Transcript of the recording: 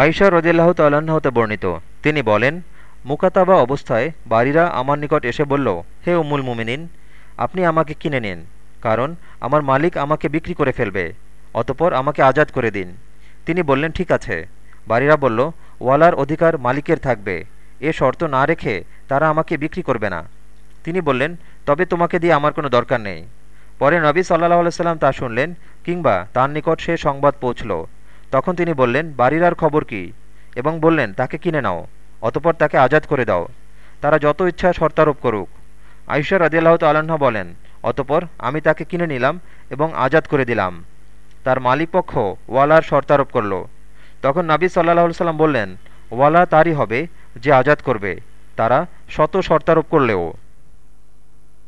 আয়সা রদিল্লাহ তাল্লাহতে বর্ণিত। তিনি বলেন, মুকাতাবা অবস্থায় বাড়িরা আমার নিকট এসে বলল, হে উমুল মুমিনিন, আপনি আমাকে কিনে নিন, কারণ আমার মালিক আমাকে বিক্রি করে ফেলবে, অতপর আমাকে আজাদ করে দিন। তিনি বললেন, ঠিক আছে। বাড়িরা বলল, ওয়ালার অধিকার মালিকের থাকবে, এ শর্ত না রেখে তারা আমাকে বিক্রি করবে না। তিনি বললেন, তবে তোমাকে দিয়ে আমার কোনো দরকার নেই। পরে নবী সাল্লাহ সাল্লাম তা শুনলেন, কিংবা তার নিকট সে সংবাদ পৌঁছল। তখন তিনি বললেন বাড়িরার খবর কি? এবং বললেন, তাকে কিনে নাও, অতপর তাকে আজাদ করে দাও। তারা যত ইচ্ছা শর্তারোপ করুক। আয়সা রদিয়াল্লাহ তাল্লাহ বলেন, অতপর আমি তাকে কিনে নিলাম এবং আজাদ করে দিলাম। তার মালিক পক্ষ ওয়ালার শর্তারোপ করল। তখন নাবি সাল্লাহ সাল্লাম বললেন, ওয়ালা তারই হবে যে আজাদ করবে। তারা শত শর্তারোপ করলেও।